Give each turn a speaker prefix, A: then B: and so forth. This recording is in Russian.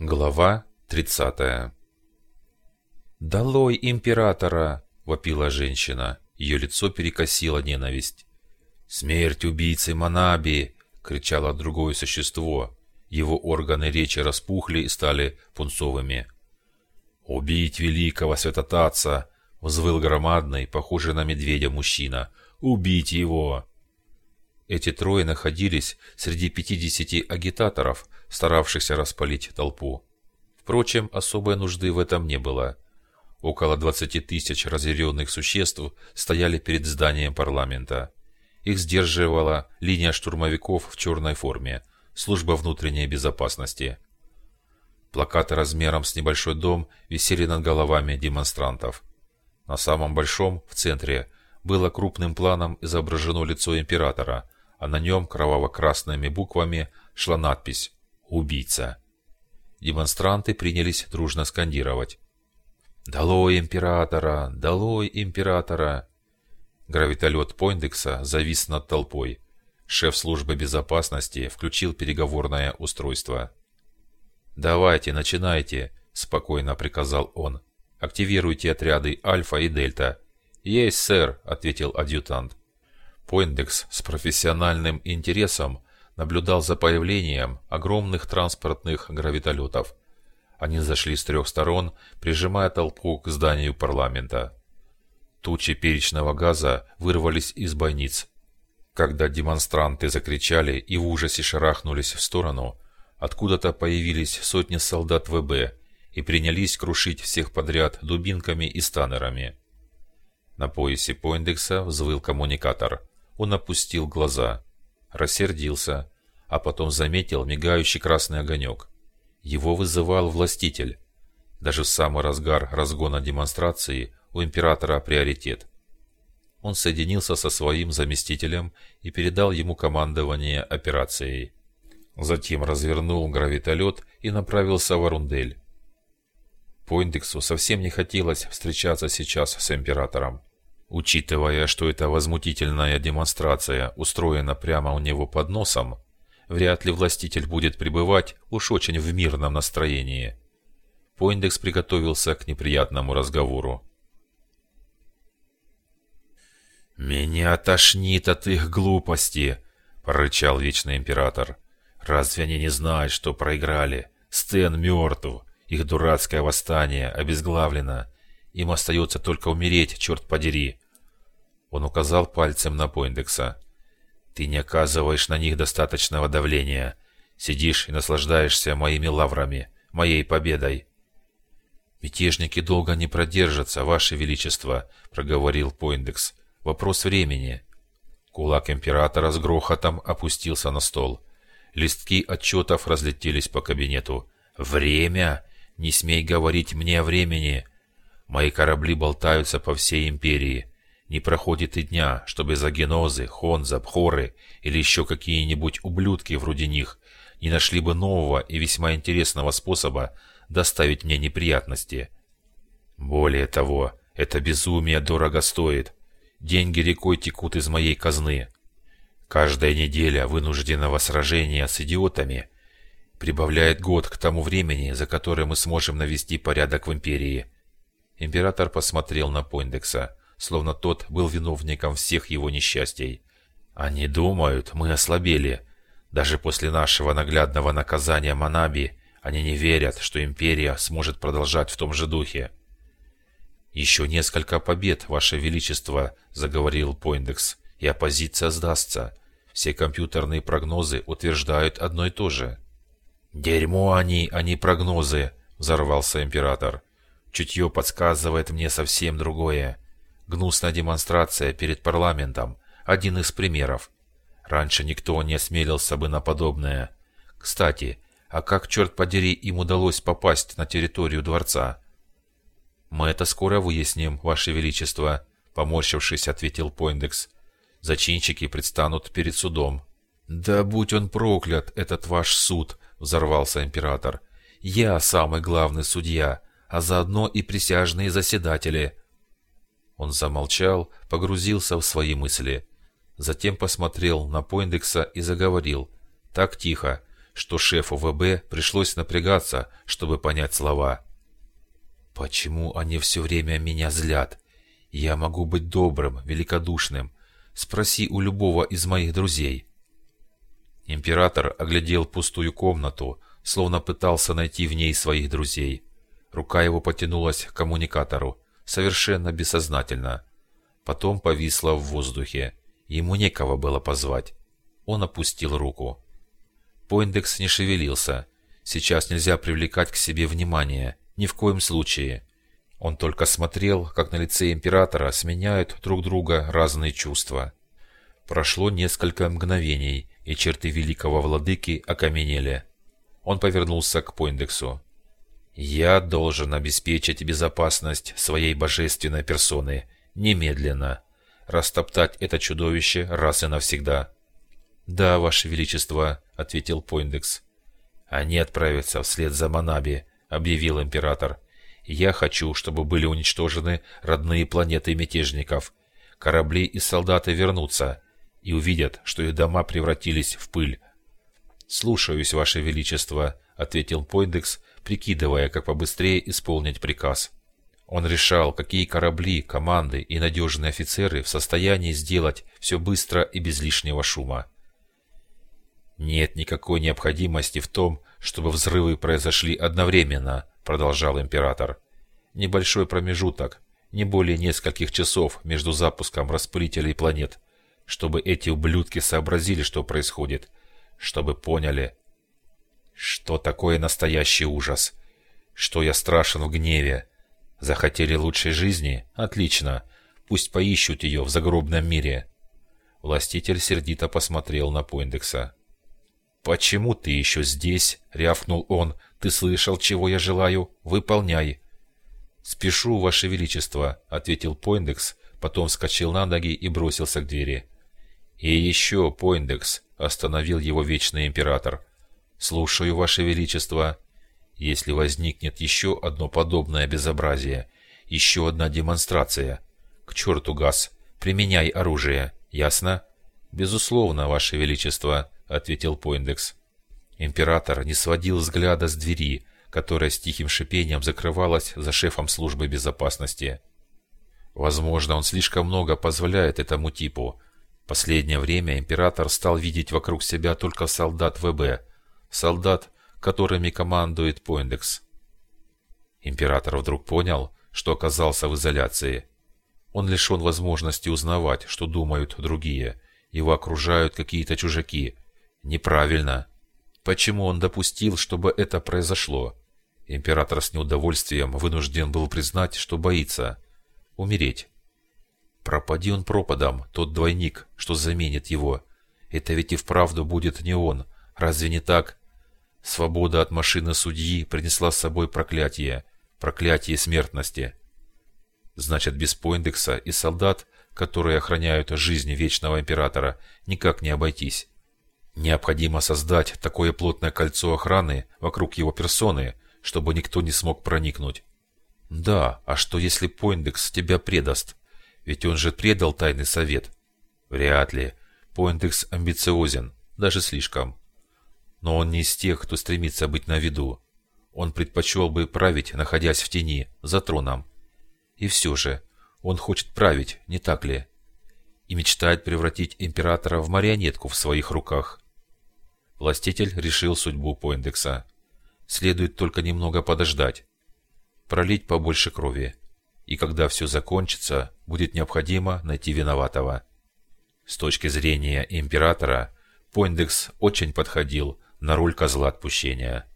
A: Глава 30 «Долой императора!» – вопила женщина. Ее лицо перекосило ненависть. «Смерть убийцы Манаби!» – кричало другое существо. Его органы речи распухли и стали пунцовыми. «Убить великого святотатца!» – взвыл громадный, похожий на медведя мужчина. «Убить его!» Эти трое находились среди 50 агитаторов, старавшихся распалить толпу. Впрочем, особой нужды в этом не было. Около 20 тысяч разъяренных существ стояли перед зданием парламента. Их сдерживала линия штурмовиков в черной форме, служба внутренней безопасности. Плакаты размером с небольшой дом висели над головами демонстрантов. На самом большом, в центре, было крупным планом изображено лицо императора, а на нем кроваво-красными буквами шла надпись «Убийца». Демонстранты принялись дружно скандировать. «Долой императора! Долой императора!» Гравитолет Пойндекса завис над толпой. Шеф службы безопасности включил переговорное устройство. «Давайте, начинайте», – спокойно приказал он. «Активируйте отряды Альфа и Дельта». «Есть, сэр», – ответил адъютант. Пойндекс с профессиональным интересом наблюдал за появлением огромных транспортных гравитолетов. Они зашли с трех сторон, прижимая толпу к зданию парламента. Тучи перечного газа вырвались из бойниц. Когда демонстранты закричали и в ужасе шарахнулись в сторону, откуда-то появились сотни солдат ВБ и принялись крушить всех подряд дубинками и станерами. На поясе Пойндекса взвыл коммуникатор. Он опустил глаза рассердился, а потом заметил мигающий красный огонек. Его вызывал властитель. Даже в самый разгар разгона демонстрации у императора приоритет. Он соединился со своим заместителем и передал ему командование операцией. Затем развернул гравитолет и направился в Арундель. Пойндексу совсем не хотелось встречаться сейчас с императором. Учитывая, что эта возмутительная демонстрация устроена прямо у него под носом, вряд ли властитель будет пребывать уж очень в мирном настроении. Пойндекс приготовился к неприятному разговору. «Меня тошнит от их глупости!» – прорычал Вечный Император. «Разве они не знают, что проиграли? Стэн мертв, их дурацкое восстание обезглавлено, им остается только умереть, черт подери. Он указал пальцем на Пойндекса. Ты не оказываешь на них достаточного давления. Сидишь и наслаждаешься моими лаврами, моей победой. «Мятежники долго не продержатся, Ваше Величество», — проговорил Пойндекс. «Вопрос времени». Кулак императора с грохотом опустился на стол. Листки отчетов разлетелись по кабинету. «Время? Не смей говорить мне о времени. Мои корабли болтаются по всей империи. Не проходит и дня, чтобы загенозы, хонза, бхоры или еще какие-нибудь ублюдки вроде них не нашли бы нового и весьма интересного способа доставить мне неприятности. Более того, это безумие дорого стоит. Деньги рекой текут из моей казны. Каждая неделя вынужденного сражения с идиотами прибавляет год к тому времени, за которое мы сможем навести порядок в империи. Император посмотрел на Пойндекса, словно тот был виновником всех его несчастий. Они думают, мы ослабели. Даже после нашего наглядного наказания Манаби, они не верят, что империя сможет продолжать в том же духе. «Еще несколько побед, Ваше Величество», — заговорил Пойндекс, — «и оппозиция сдастся. Все компьютерные прогнозы утверждают одно и то же». «Дерьмо они, а не прогнозы», — взорвался император. Чутье подсказывает мне совсем другое. Гнусная демонстрация перед парламентом – один из примеров. Раньше никто не осмелился бы на подобное. Кстати, а как, черт подери, им удалось попасть на территорию дворца? «Мы это скоро выясним, Ваше Величество», – поморщившись, ответил Пойндекс. «Зачинщики предстанут перед судом». «Да будь он проклят, этот ваш суд!» – взорвался император. «Я самый главный судья а заодно и присяжные заседатели. Он замолчал, погрузился в свои мысли. Затем посмотрел на Пойндекса и заговорил. Так тихо, что шефу ВБ пришлось напрягаться, чтобы понять слова. «Почему они все время меня злят? Я могу быть добрым, великодушным. Спроси у любого из моих друзей». Император оглядел пустую комнату, словно пытался найти в ней своих друзей. Рука его потянулась к коммуникатору, совершенно бессознательно. Потом повисла в воздухе. Ему некого было позвать. Он опустил руку. Пойндекс не шевелился. Сейчас нельзя привлекать к себе внимание. Ни в коем случае. Он только смотрел, как на лице императора сменяют друг друга разные чувства. Прошло несколько мгновений, и черты великого владыки окаменели. Он повернулся к Пойндексу. «Я должен обеспечить безопасность своей божественной персоны немедленно. Растоптать это чудовище раз и навсегда». «Да, Ваше Величество», — ответил Пойндекс. «Они отправятся вслед за Манаби», — объявил император. «Я хочу, чтобы были уничтожены родные планеты мятежников. Корабли и солдаты вернутся и увидят, что их дома превратились в пыль». «Слушаюсь, Ваше Величество», — ответил Пойндекс, прикидывая, как побыстрее исполнить приказ. Он решал, какие корабли, команды и надежные офицеры в состоянии сделать все быстро и без лишнего шума. «Нет никакой необходимости в том, чтобы взрывы произошли одновременно», — продолжал император. «Небольшой промежуток, не более нескольких часов между запуском распылителей планет, чтобы эти ублюдки сообразили, что происходит, чтобы поняли, что такое настоящий ужас, что я страшен в гневе. Захотели лучшей жизни? Отлично, пусть поищут ее в загробном мире». Властитель сердито посмотрел на Пойндекса. «Почему ты еще здесь?» — рявкнул он. «Ты слышал, чего я желаю? Выполняй!» «Спешу, Ваше Величество», — ответил Пойндекс, потом вскочил на ноги и бросился к двери. «И еще, Пойндекс», — остановил его Вечный Император. «Слушаю, Ваше Величество. Если возникнет еще одно подобное безобразие, еще одна демонстрация, к черту газ, применяй оружие, ясно?» «Безусловно, Ваше Величество», — ответил Пойндекс. Император не сводил взгляда с двери, которая с тихим шипением закрывалась за шефом службы безопасности. Возможно, он слишком много позволяет этому типу. Последнее время император стал видеть вокруг себя только солдат ВБ, солдат, которыми командует Пойндекс. Император вдруг понял, что оказался в изоляции. Он лишен возможности узнавать, что думают другие. Его окружают какие-то чужаки – Неправильно. Почему он допустил, чтобы это произошло? Император с неудовольствием вынужден был признать, что боится. Умереть. Пропади он пропадом, тот двойник, что заменит его. Это ведь и вправду будет не он. Разве не так? Свобода от машины судьи принесла с собой проклятие. Проклятие смертности. Значит, без Пойндекса и солдат, которые охраняют жизнь Вечного Императора, никак не обойтись. Необходимо создать такое плотное кольцо охраны вокруг его персоны, чтобы никто не смог проникнуть. Да, а что если Пойндекс тебя предаст? Ведь он же предал тайный совет. Вряд ли. Пойндекс амбициозен, даже слишком. Но он не из тех, кто стремится быть на виду. Он предпочел бы править, находясь в тени, за троном. И все же, он хочет править, не так ли? И мечтает превратить императора в марионетку в своих руках. Властитель решил судьбу Пойндекса. Следует только немного подождать. Пролить побольше крови. И когда все закончится, будет необходимо найти виноватого. С точки зрения императора, Пойндекс очень подходил на роль козла отпущения.